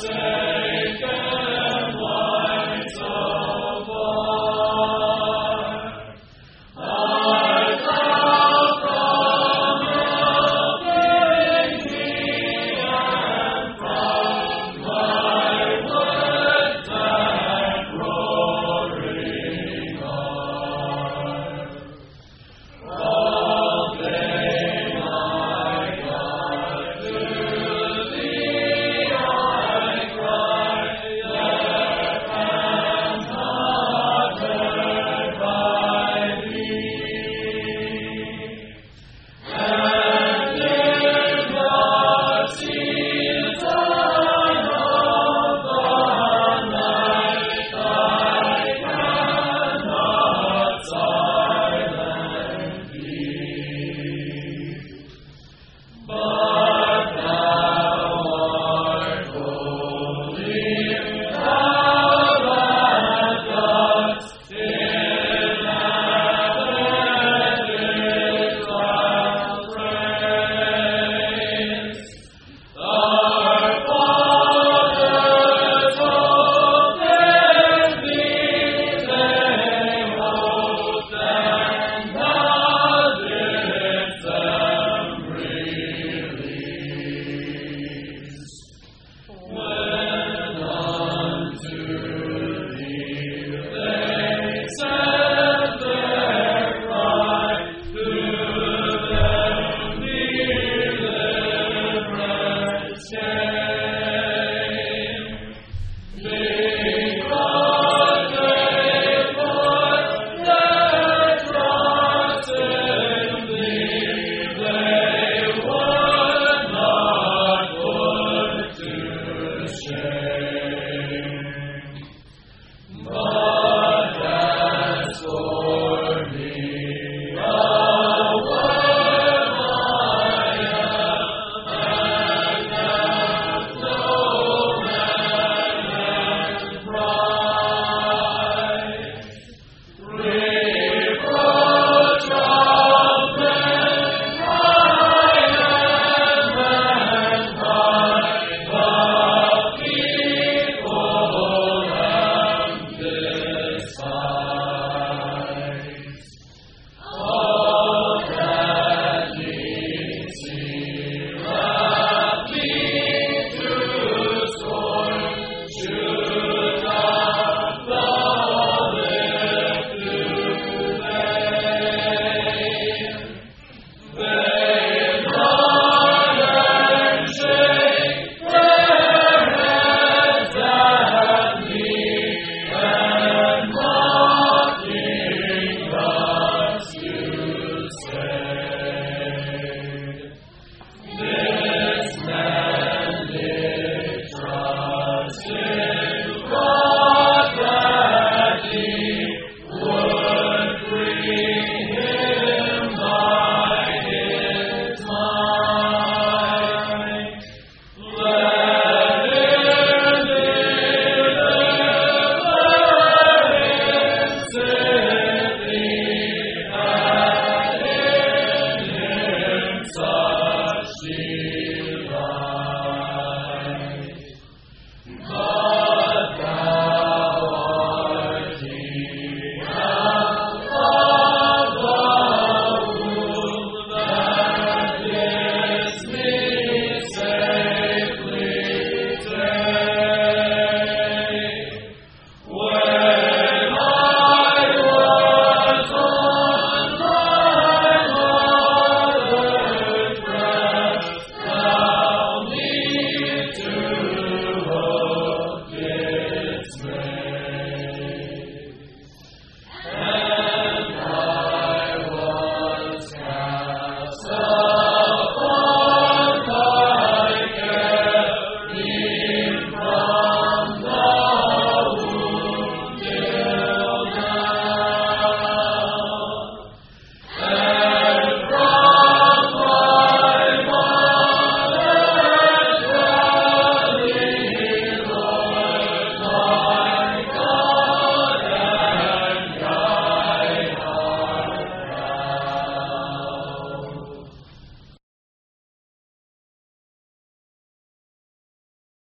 Say.